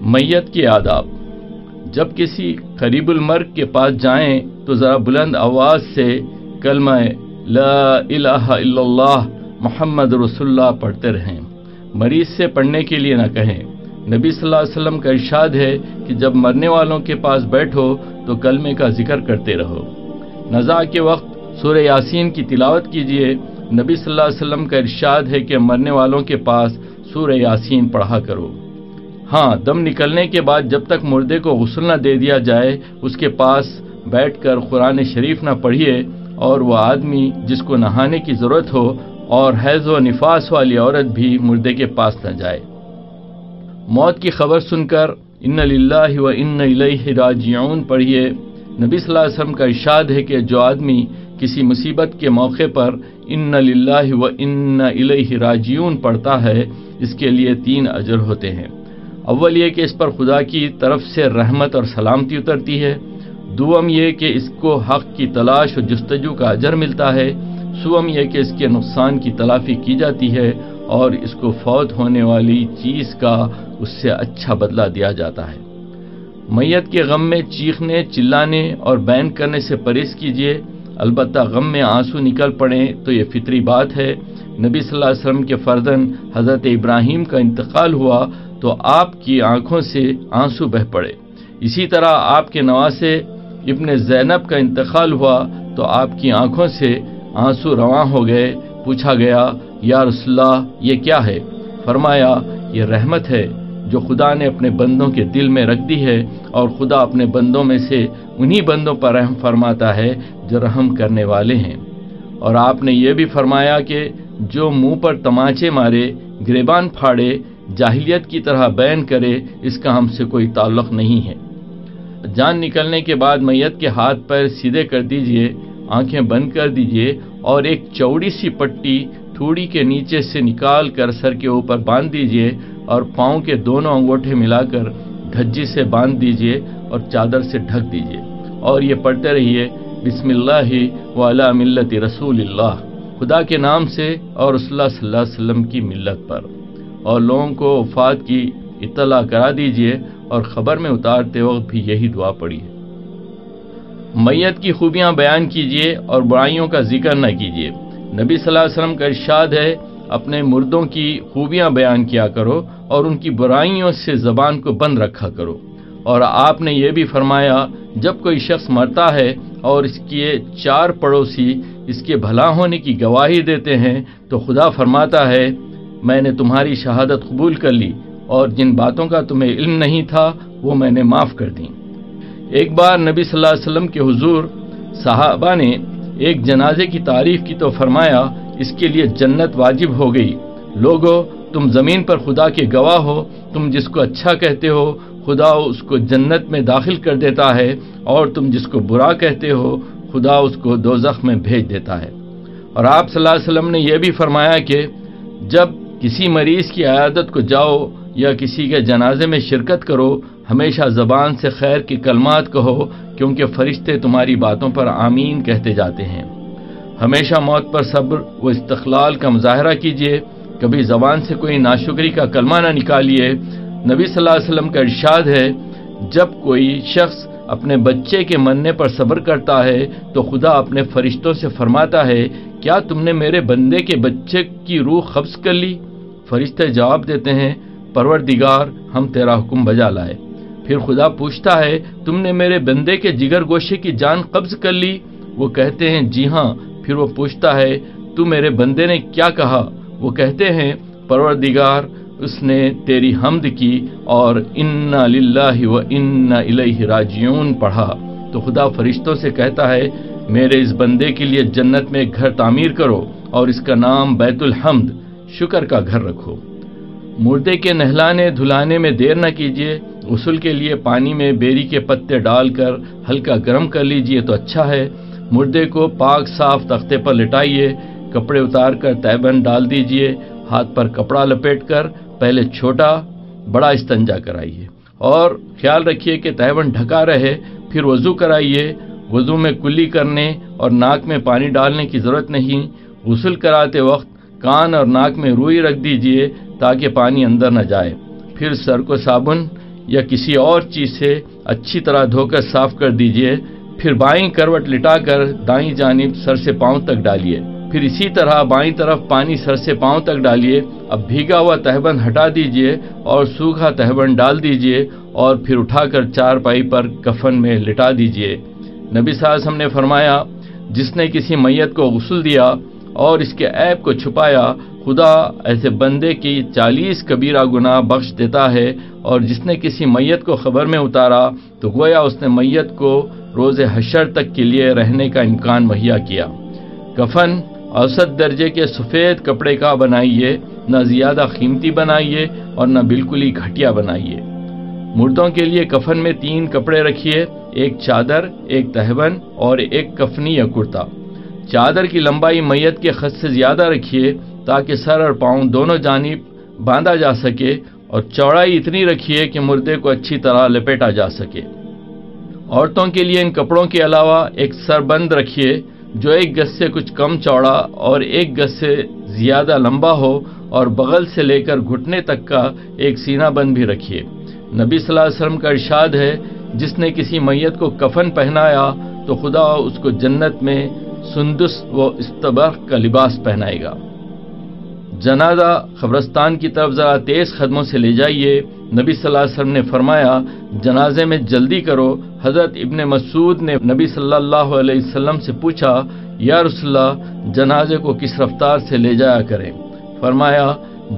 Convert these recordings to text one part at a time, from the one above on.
میت کے آداب۔ جب کسی قریب المرگ کے پاس جائیں تو ذرا بلند آواز سے کلمہ لا الہ الا اللہ محمد رسول اللہ پڑھتے رہیں۔ مریض سے پڑھنے کے لیے نہ کہیں۔ نبی صلی اللہ علیہ وسلم کا ارشاد ہے کہ جب مرنے والوں کے پاس بیٹھو تو کلمے کا ذکر کرتے رہو۔ نزا کے وقت سورہ یاسین کی تلاوت کیجیے نبی صلی اللہ علیہ وسلم کا ارشاد ہے کہ مرنے والوں کے پاس سورہ یاسین پڑھا کرو۔ ہاں دم نکلنے کے بعد جب تک مردے کو غسل نہ دے دیا جائے، اس کے پاس بیٹھ کر قرآن شریف نہ پڑھیے، اور وہ آدمی جس کو نہانے کی ضرورت ہو اور حیض و نفاس والی عورت بھی مردے کے پاس نہ جائے۔ موت کی خبر سن کر ان للہ و ان الیہ راجعون پڑھیے۔ نبی صلی اللہ علیہ وسلم کا ارشاد ہے کہ جو آدمی کسی مصیبت کے موقع پر ان للہ و ان الیہ راجعون پڑھتا ہے، اس کے لیے تین اجر ہوتے ہیں۔ اول یہ کہ اس پر خدا کی طرف سے رحمت اور سلامتی اترتی ہے، دوم یہ کہ اس کو حق کی تلاش و جستجو کا اجر ملتا ہے، سوم یہ کہ اس کے نقصان کی تلافی کی جاتی ہے اور اس کو فوت ہونے والی چیز کا اس سے اچھا بدلہ دیا جاتا ہے۔ میت کے غم میں چیخنے، چلانے اور بین کرنے سے پرہیز کیجیے البتہ غم میں آنسو نکل پڑیں تو یہ فطری بات ہے۔ نبی صلی اللہ علیہ وسلم کے فردن حضرت ابراہیم کا انتقال ہوا تو آپ کی آنکھوں سے آنسو بہ پڑے۔ اسی طرح آپ کے نواسے ابن زینب کا انتقال ہوا تو آپ کی آنکھوں سے آنسو رواں ہو گئے، پوچھا گیا، یا رسول اللہ، یہ کیا ہے؟ فرمایا، یہ رحمت ہے جو خدا نے اپنے بندوں کے دل میں رکھ دی ہے اور خدا اپنے بندوں میں سے انہی بندوں پر رحم فرماتا ہے جو رحم کرنے والے ہیں۔ اور آپ نے یہ بھی فرمایا کہ جو منہ پر تماچے مارے، گریبان پھاڑے جاہلیت کی طرح بین کرے، اس کا ہم سے کوئی تعلق نہیں ہے۔ جان نکلنے کے بعد میت کے ہاتھ پیر سیدھے کر دیجیے، آنکھیں بند کر دیجیے اور ایک چوڑی سی پٹی تھوڑی کے نیچے سے نکال کر سر کے اوپر باندھ دیجیے اور پاؤں کے دونوں انگوٹھے ملا کر دھجی سے باندھ دیجیے اور چادر سے ڈھک دیجیے۔ اور یہ پڑھتے رہیے، بسم اللہ وعلا ملت رسول اللہ۔ خدا کے نام سے اور رسول اللہ صلی اللہ علیہ وسلم کی ملت پر۔ اور لوگوں کو وفات کی اطلاع کرا دیجیے اور خبر میں اتارتے وقت بھی یہی دعا پڑی ہے۔ میت کی خوبیاں بیان کیجیے اور برائیوں کا ذکر نہ کیجیے۔ نبی صلی اللہ علیہ وسلم کا ارشاد ہے، اپنے مردوں کی خوبیاں بیان کیا کرو اور ان کی برائیوں سے زبان کو بند رکھا کرو۔ اور آپ نے یہ بھی فرمایا، جب کوئی شخص مرتا ہے اور اس کے چار پڑوسی اس کے بھلا ہونے کی گواہی دیتے ہیں، تو خدا فرماتا ہے میں نے تمہاری شہادت قبول کر لی اور جن باتوں کا تمہیں علم نہیں تھا، وہ میں نے معاف کر دی ایک بار نبی صلی اللہ علیہ وسلم کے حضور صحابہ نے ایک جنازے کی تعریف کی تو فرمایا، اس کے لیے جنت واجب ہو گئی۔ لوگو، تم زمین پر خدا کے گواہ ہو، تم جس کو اچھا کہتے ہو، خدا اس کو جنت میں داخل کر دیتا ہے، اور تم جس کو برا کہتے ہو، خدا اس کو دوزخ میں بھیج دیتا ہے۔ اور آپ صلی اللہ علیہ وسلم نے یہ بھی فرمایا کہ جب کسی مریض کی عیادت کو جاؤ یا کسی کے جنازے میں شرکت کرو، ہمیشہ زبان سے خیر کی کلمات کہو، کیونکہ فرشتے تمہاری باتوں پر آمین کہتے جاتے ہیں۔ ہمیشہ موت پر صبر و استقلال کا مظاہرہ کیجیے کبھی زبان سے کوئی ناشکری کا کلمہ نہ نکالیے۔ نبی صلی اللہ علیہ وسلم کا ارشاد ہے، جب کوئی شخص اپنے بچے کے مرنے پر صبر کرتا ہے، تو خدا اپنے فرشتوں سے فرماتا ہے، کیا تم نے میرے بندے کے بچے کی روح قبض کر لی؟ فرشتے جواب دیتے ہیں، پروردگار، ہم تیرا حکم بجا لائے۔ پھر خدا پوچھتا ہے، تم نے میرے بندے کے جگر گوشے کی جان قبض کر لی؟ وہ کہتے ہیں جی ہاں۔ پھر وہ پوچھتا ہے، تو میرے بندے نے کیا کہا؟ وہ کہتے ہیں، پروردگار، اس نے تیری حمد کی اور انا للہ و انا الیہ راجعون پڑھا۔ تو خدا فرشتوں سے کہتا ہے، میرے اس بندے کے لیے جنت میں ایک گھر تعمیر کرو اور اس کا نام بیت الحمد شکر کا گھر رکھو۔ مردے کے نہلانے دھلانے میں دیر نہ کیجیے غسل کے لیے پانی میں بیری کے پتے ڈال کر ہلکا گرم کر لیجیے تو اچھا ہے۔ مردے کو پاک صاف تختے پر لٹائیے، کپڑے اتار کر تیبن ڈال دیجیے، ہاتھ پر کپڑا لپیٹ کر پہلے چھوٹا، بڑا استنجا کرائیے۔ اور خیال رکھیے کہ تیبن ڈھکا رہے، پھر وضو کرائیے۔ وضو میں کلی کرنے اور ناک میں پانی ڈالنے کی ضرورت نہیں۔ غسل کراتے وقت کان اور ناک میں روئی رکھ دیجیے تاکہ پانی اندر نہ جائے۔ پھر سر کو صابن یا کسی اور چیز سے اچھی طرح دھو کر صاف کر دیجیے۔ پھر بائیں کروٹ لٹا کر دائیں جانب سر سے پاؤں تک ڈالیے۔ پھر اسی طرح بائیں طرف پانی سر سے پاؤں تک ڈالیے۔ اب بھیگا ہوا تہبند ہٹا دیجیے اور سوکھا تہبند ڈال دیجیے اور پھر اٹھا کر چار پائی پر کفن میں لٹا دیجیے۔ نبی صلی اللہ علیہ وسلم نے فرمایا، جس نے کسی میت کو غسل دیا اور اس کے عیب کو چھپایا خدا ایسے بندے کی چالیس کبیرہ گناہ بخش دیتا ہے اور جس نے کسی میت کو خبر میں اتارا تو گویا اس نے میت کو روز حشر تک کے لیے رہنے کا امکان مہیا کیا۔ کفن اوسط درجے کے سفید کپڑے کا بنائیے، نہ زیادہ قیمتی بنائیے اور نہ بالکل ہی گھٹیا بنائیے۔ مردوں کے لیے کفن میں تین کپڑے رکھیے، ایک چادر، ایک تہبن اور ایک کفنی یا کرتا۔ چادر کی لمبائی میت کے خط سے زیادہ رکھیے تاکہ سر اور پاؤں دونوں جانب باندھا جا سکے اور چوڑائی اتنی رکھیے کہ مردے کو اچھی طرح لپیٹا جا سکے۔ عورتوں کے لیے ان کپڑوں کے علاوہ ایک سر بند رکھیے جو ایک گز سے کچھ کم چوڑا اور ایک گز سے زیادہ لمبا ہو اور بغل سے لے کر گھٹنے تک کا ایک سینہ بند بھی رکھیے۔ نبی صلی اللہ علیہ وسلم کا ارشاد ہے، جس نے کسی میت کو کفن پہنایا تو خدا اس کو جنت میں سندس و استبر کا لباس پہنائے گا۔ جنازہ قبرستان کی طرف ذرا تیز قدموں سے لے جائیے۔ نبی صلی اللہ علیہ وسلم نے فرمایا، جنازے میں جلدی کرو۔ حضرت ابن مسعود نے نبی صلی اللہ علیہ وسلم سے پوچھا، یا رسول اللہ، جنازے کو کس رفتار سے لے جایا کریں؟ فرمایا،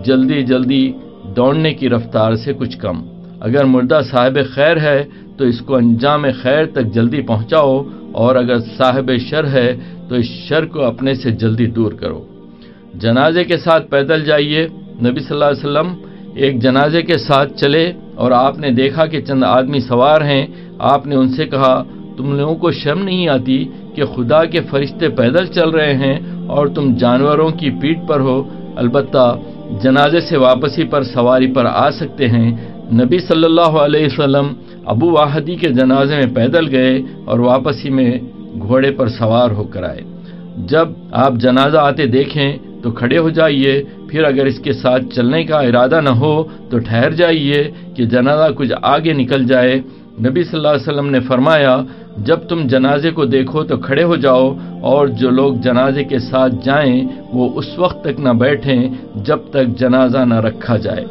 جلدی جلدی، دوڑنے کی رفتار سے کچھ کم۔ اگر مردہ صاحب خیر ہے، تو اس کو انجام خیر تک جلدی پہنچاؤ۔ اور اگر صاحب شر ہے تو اس شر کو اپنے سے جلدی دور کرو۔ جنازے کے ساتھ پیدل جائیے۔ نبی صلی اللہ علیہ وسلم ایک جنازے کے ساتھ چلے اور آپ نے دیکھا کہ چند آدمی سوار ہیں۔ آپ نے ان سے کہا، تم لوگوں کو شرم نہیں آتی کہ خدا کے فرشتے پیدل چل رہے ہیں اور تم جانوروں کی پیٹ پر ہو؟ البتہ جنازے سے واپسی پر سواری پر آ سکتے ہیں۔ نبی صلی اللہ علیہ وسلم ابو واحدی کے جنازے میں پیدل گئے اور واپسی میں گھوڑے پر سوار ہو کر آئے۔ جب آپ جنازہ آتے دیکھیں تو کھڑے ہو جائیے، پھر اگر اس کے ساتھ چلنے کا ارادہ نہ ہو تو ٹھہر جائیے کہ جنازہ کچھ آگے نکل جائے۔ نبی صلی اللہ علیہ وسلم نے فرمایا، جب تم جنازے کو دیکھو تو کھڑے ہو جاؤ اور جو لوگ جنازے کے ساتھ جائیں وہ اس وقت تک نہ بیٹھیں جب تک جنازہ نہ رکھا جائے۔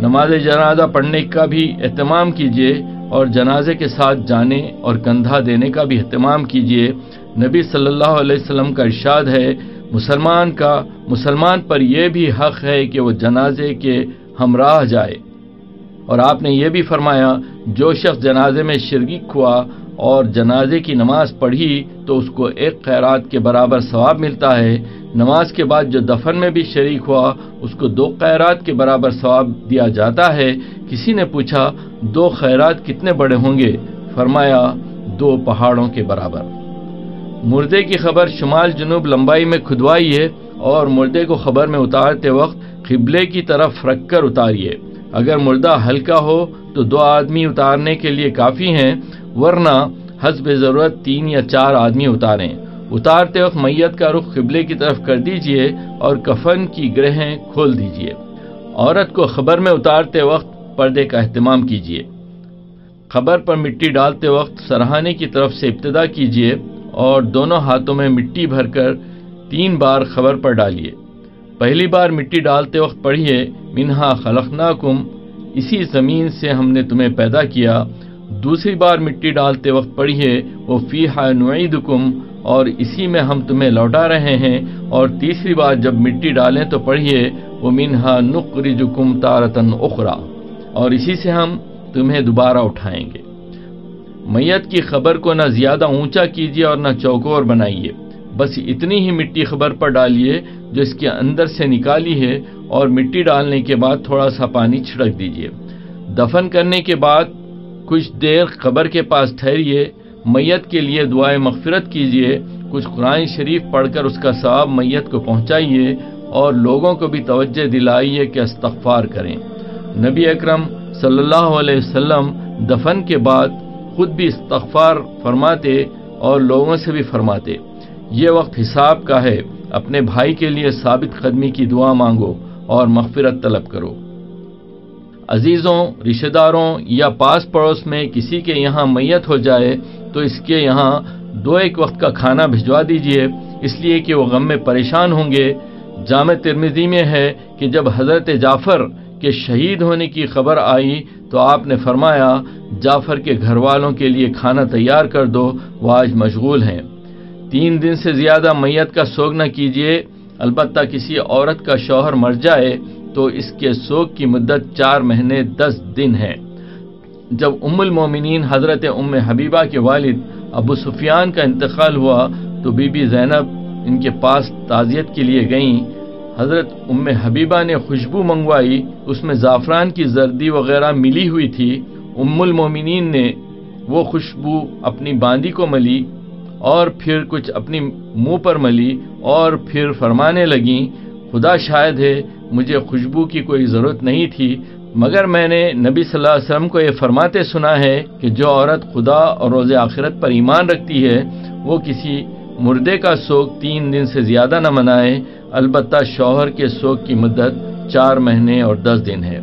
نماز جنازہ پڑھنے کا بھی اہتمام کیجیے اور جنازے کے ساتھ جانے اور کندھا دینے کا بھی اہتمام کیجیے نبی صلی اللہ علیہ وسلم کا ارشاد ہے، مسلمان کا، مسلمان پر یہ بھی حق ہے کہ وہ جنازے کے ہمراہ جائے۔ اور آپ نے یہ بھی فرمایا، جو شخص جنازے میں شرگک ہوا اور جنازے کی نماز پڑھی تو اس کو ایک خیرات کے برابر ثواب ملتا ہے۔ نماز کے بعد جو دفن میں بھی شریک ہوا، اس کو دو خیرات کے برابر ثواب دیا جاتا ہے۔ کسی نے پوچھا، دو خیرات کتنے بڑے ہوں گے؟ فرمایا، دو پہاڑوں کے برابر۔ مردے کی خبر شمال جنوب لمبائی میں کھدوائیے اور مردے کو خبر میں اتارتے وقت قبلے کی طرف رکھ کر اتاریے۔ اگر مردہ ہلکا ہو، تو دو آدمی اتارنے کے لیے کافی ہیں، ورنہ حسب ضرورت تین یا چار آدمی اتاریں۔ اتارتے وقت میت کا رخ قبلے کی طرف کر دیجیے اور کفن کی گرہیں کھول دیجیے۔ عورت کو خبر میں اتارتے وقت پردے کا اہتمام کیجیے خبر پر مٹی ڈالتے وقت سرہانے کی طرف سے ابتدا کیجیے اور دونوں ہاتھوں میں مٹی بھر کر تین بار خبر پر ڈالیے۔ پہلی بار مٹی ڈالتے وقت پڑھیے منہا خلقناکم، اسی زمین سے ہم نے تمہیں پیدا کیا۔ دوسری بار مٹی ڈالتے وقت پڑھیے وہ فی نعیدکم اور اسی میں ہم تمہیں لوٹا رہے ہیں، اور تیسری بار جب مٹی ڈالیں تو پڑھیے وہ منہا نقرجکم تارتن اخرا اور اسی سے ہم تمہیں دوبارہ اٹھائیں گے۔ میت کی خبر کو نہ زیادہ اونچا کیجیے اور نہ چوکور بنائیے۔ بس اتنی ہی مٹی خبر پر ڈالیے جو اس کے اندر سے نکالی ہے، اور مٹی ڈالنے کے بعد تھوڑا سا پانی چھڑک دیجیے دفن کرنے کے بعد کچھ دیر قبر کے پاس ٹھہریے۔ میت کے لیے دعائیں مغفرت کیجیے کچھ قرآن شریف پڑھ کر اس کا ثواب میت کو پہنچائیے اور لوگوں کو بھی توجہ دلائیے کہ استغفار کریں۔ نبی اکرم صلی اللہ علیہ وسلم دفن کے بعد خود بھی استغفار فرماتے اور لوگوں سے بھی فرماتے، یہ وقت حساب کا ہے، اپنے بھائی کے لیے ثابت قدمی کی دعا مانگو اور مغفرت طلب کرو۔ عزیزوں، رشتہ داروں یا پاس پڑوس میں کسی کے یہاں میت ہو جائے تو اس کے یہاں دو ایک وقت کا کھانا بھجوا دیجیے۔ اس لیے کہ وہ غم میں پریشان ہوں گے۔ جامع ترمیزی میں ہے کہ جب حضرت جعفر کے شہید ہونے کی خبر آئی تو آپ نے فرمایا، جعفر کے گھر والوں کے لیے کھانا تیار کر دو، وہ آج مشغول ہیں۔ تین دن سے زیادہ میت کا سوگ نہ کیجیے البتہ کسی عورت کا شوہر مر جائے تو اس کے سوگ کی مدت چار مہینے دس دن ہے۔ جب ام المومنین حضرت ام حبیبہ کے والد ابو سفیان کا انتقال ہوا، تو بی بی زینب ان کے پاس تعزیت کے لیے گئیں۔ حضرت ام حبیبہ نے خوشبو منگوائی، اس میں زعفران کی زردی وغیرہ ملی ہوئی تھی۔ ام المومنین نے وہ خوشبو اپنی باندی کو ملی اور پھر کچھ اپنی منہ پر ملی اور پھر فرمانے لگیں، خدا شاید ہے مجھے خوشبو کی کوئی ضرورت نہیں تھی، مگر میں نے نبی صلی اللہ علیہ وسلم کو یہ فرماتے سنا ہے کہ جو عورت خدا اور روز آخرت پر ایمان رکھتی ہے، وہ کسی مردے کا سوگ تین دن سے زیادہ نہ منائے، البتہ شوہر کے سوگ کی مدت چار مہینے اور دس دن ہے۔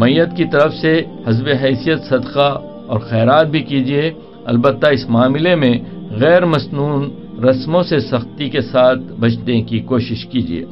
میت کی طرف سے حزب حیثیت صدقہ اور خیرات بھی کیجیے البتہ اس معاملے میں غیر مصنون رسموں سے سختی کے ساتھ بچنے کی کوشش کیجیے